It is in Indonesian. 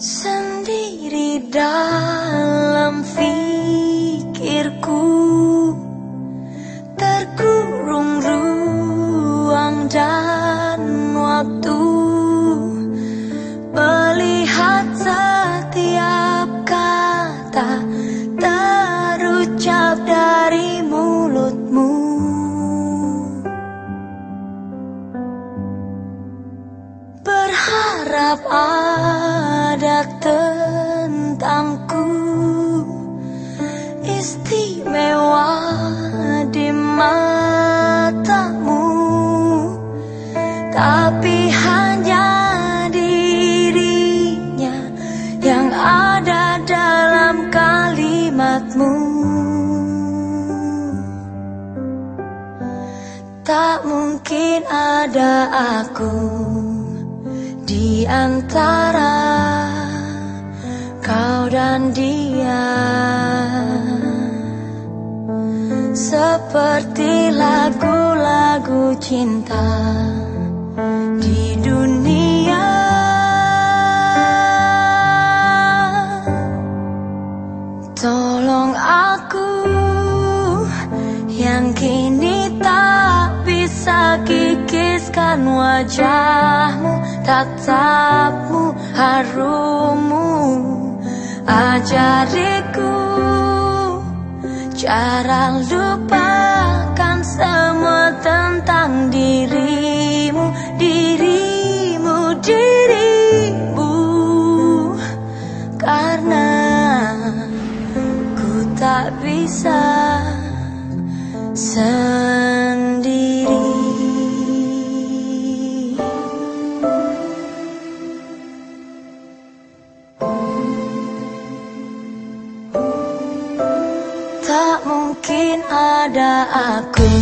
Sendiri dalam fikirku Berharap ada tentangku. Istimewa di matamu. Tapi hanya dirinya Yang ada dalam kalimatmu. Tak mungkin ada aku antara kau dan dia. Seperti lagu-lagu cinta bisa kikiskan wajahmu tatapmu, harummu Ajariku cara lupakan semua tentang dirimu Dirimu, dirimu. Karena ku tak bisa mungkin ada aku.